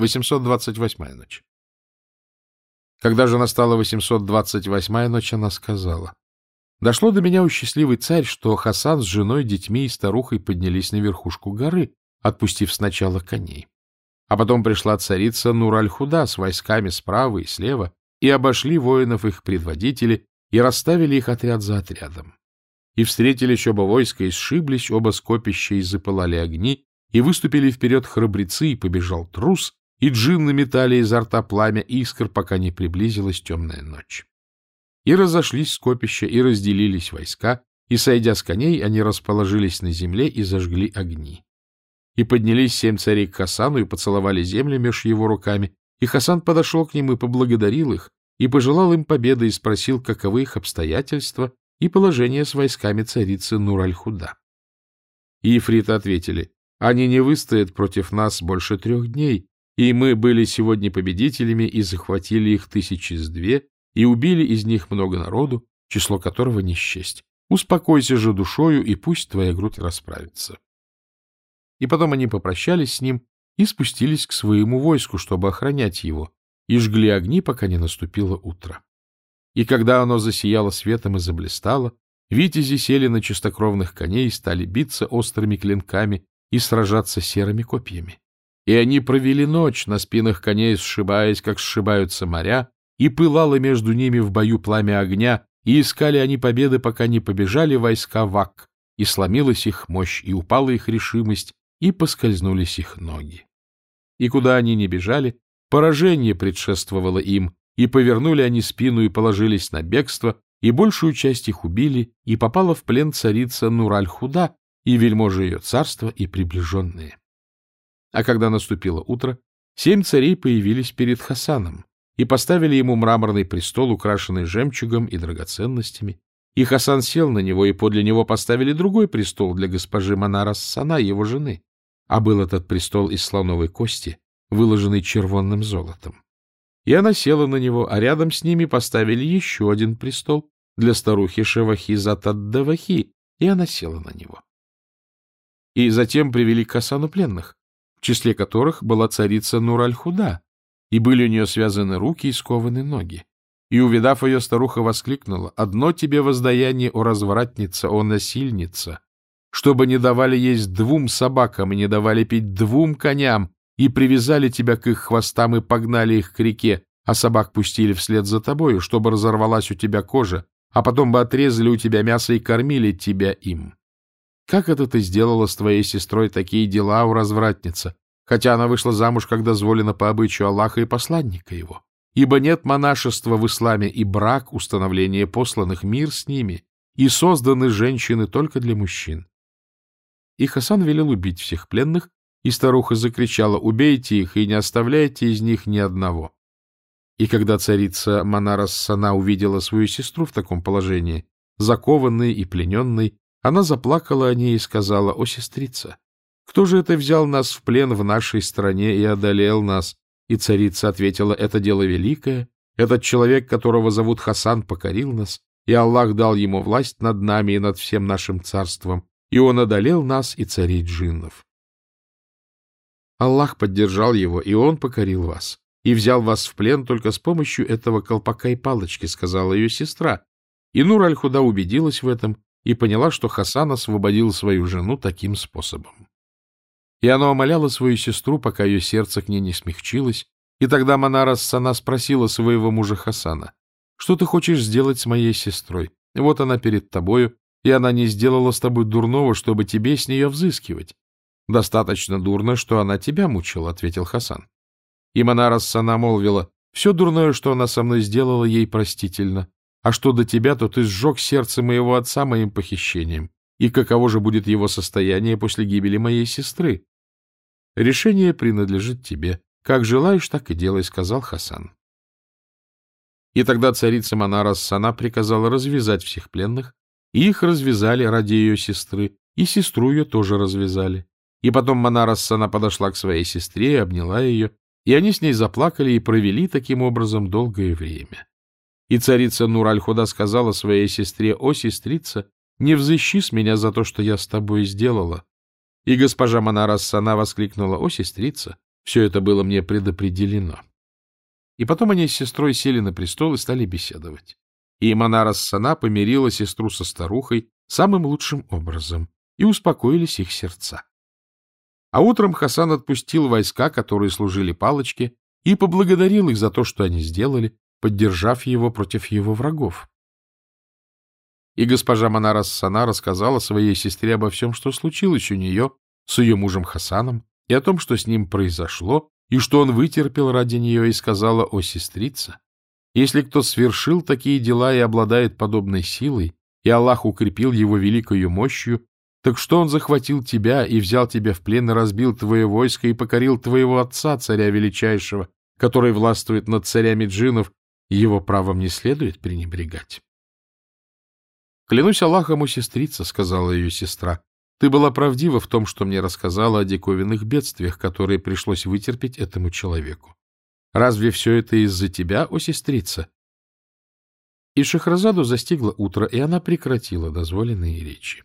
828-я ночь. Когда же настала 828-я ночь, она сказала, «Дошло до меня, у счастливый царь, что Хасан с женой, детьми и старухой поднялись на верхушку горы, отпустив сначала коней. А потом пришла царица Нур-аль-Худа с войсками справа и слева, и обошли воинов их предводители, и расставили их отряд за отрядом. И встретились оба войска, и сшиблись оба скопища, и запылали огни, и выступили вперед храбрецы, и побежал трус, и джинны метали изо рта пламя искр, пока не приблизилась темная ночь. И разошлись скопища, и разделились войска, и, сойдя с коней, они расположились на земле и зажгли огни. И поднялись семь царей к Хасану и поцеловали землю меж его руками, и Хасан подошел к ним и поблагодарил их, и пожелал им победы и спросил, каковы их обстоятельства и положение с войсками царицы Нур-аль-Худа. И ифриты ответили, они не выстоят против нас больше трех дней, и мы были сегодня победителями и захватили их тысячи с две, и убили из них много народу, число которого не счесть. Успокойся же душою, и пусть твоя грудь расправится. И потом они попрощались с ним и спустились к своему войску, чтобы охранять его, и жгли огни, пока не наступило утро. И когда оно засияло светом и заблистало, витязи сели на чистокровных коней и стали биться острыми клинками и сражаться серыми копьями. И они провели ночь на спинах коней, сшибаясь, как сшибаются моря, и пылало между ними в бою пламя огня, и искали они победы, пока не побежали войска Вак, и сломилась их мощь, и упала их решимость, и поскользнулись их ноги. И куда они не бежали, поражение предшествовало им, и повернули они спину и положились на бегство, и большую часть их убили, и попала в плен царица Нураль-Худа и вельможи ее царства и приближенные. А когда наступило утро, семь царей появились перед Хасаном и поставили ему мраморный престол, украшенный жемчугом и драгоценностями, и Хасан сел на него, и подле него поставили другой престол для госпожи Манара Сана, его жены. А был этот престол из слоновой кости, выложенный червонным золотом. И она села на него, а рядом с ними поставили еще один престол для старухи Шевахи Затаддавахи, и она села на него. И затем привели к Хасану пленных, в числе которых была царица Нур-аль-Худа, и были у нее связаны руки и скованы ноги. И, увидав ее, старуха воскликнула, «Одно тебе воздаяние, о развратница, о насильница, чтобы не давали есть двум собакам и не давали пить двум коням, и привязали тебя к их хвостам и погнали их к реке, а собак пустили вслед за тобою, чтобы разорвалась у тебя кожа, а потом бы отрезали у тебя мясо и кормили тебя им. Как это ты сделала с твоей сестрой такие дела, у развратница, хотя она вышла замуж, как дозволено по обычаю Аллаха и посланника его? Ибо нет монашества в исламе, и брак, установление посланных, мир с ними, и созданы женщины только для мужчин. И Хасан велел убить всех пленных, и старуха закричала, «Убейте их и не оставляйте из них ни одного». И когда царица Манарас Сана увидела свою сестру в таком положении, закованной и плененной, она заплакала о ней и сказала, «О, сестрица, кто же это взял нас в плен в нашей стране и одолел нас?» И царица ответила, «Это дело великое. Этот человек, которого зовут Хасан, покорил нас, и Аллах дал ему власть над нами и над всем нашим царством, и он одолел нас и царей джиннов. Аллах поддержал его, и он покорил вас, и взял вас в плен только с помощью этого колпака и палочки, сказала ее сестра. И Нур Аль-Худа убедилась в этом и поняла, что Хасан освободил свою жену таким способом. И она умоляла свою сестру, пока ее сердце к ней не смягчилось, и тогда Манара Сана спросила своего мужа Хасана, «Что ты хочешь сделать с моей сестрой? Вот она перед тобою, и она не сделала с тобой дурного, чтобы тебе с нее взыскивать. Достаточно дурно, что она тебя мучила, — ответил Хасан. И Манара Сана молвила, все дурное, что она со мной сделала, ей простительно. А что до тебя, то ты сжег сердце моего отца моим похищением. И каково же будет его состояние после гибели моей сестры? Решение принадлежит тебе. Как желаешь, так и делай, — сказал Хасан. И тогда царица Манара Сана приказала развязать всех пленных, и их развязали ради ее сестры, и сестру ее тоже развязали. И потом Манара Сана подошла к своей сестре и обняла ее, и они с ней заплакали и провели таким образом долгое время. И царица Нур-Аль-Худа сказала своей сестре, «О, сестрица, не взыщи с меня за то, что я с тобой сделала». И госпожа Манара Сана воскликнула, «О, сестрица, Все это было мне предопределено. И потом они с сестрой сели на престол и стали беседовать. И Манара Сана помирила сестру со старухой самым лучшим образом, и успокоились их сердца. А утром Хасан отпустил войска, которые служили палочке, и поблагодарил их за то, что они сделали, поддержав его против его врагов. И госпожа Манара Сана рассказала своей сестре обо всем, что случилось у нее с ее мужем Хасаном, и о том, что с ним произошло, и что он вытерпел ради нее, и сказала о сестрице. Если кто свершил такие дела и обладает подобной силой, и Аллах укрепил его великою мощью, так что он захватил тебя и взял тебя в плен и разбил твое войско и покорил твоего отца, царя величайшего, который властвует над царями джинов, его правом не следует пренебрегать. «Клянусь Аллахом, у сестрица», — сказала ее сестра, — «ты была правдива в том, что мне рассказала о диковинных бедствиях, которые пришлось вытерпеть этому человеку. Разве все это из-за тебя, о сестрица?» И Шахразаду застигло утро, и она прекратила дозволенные речи.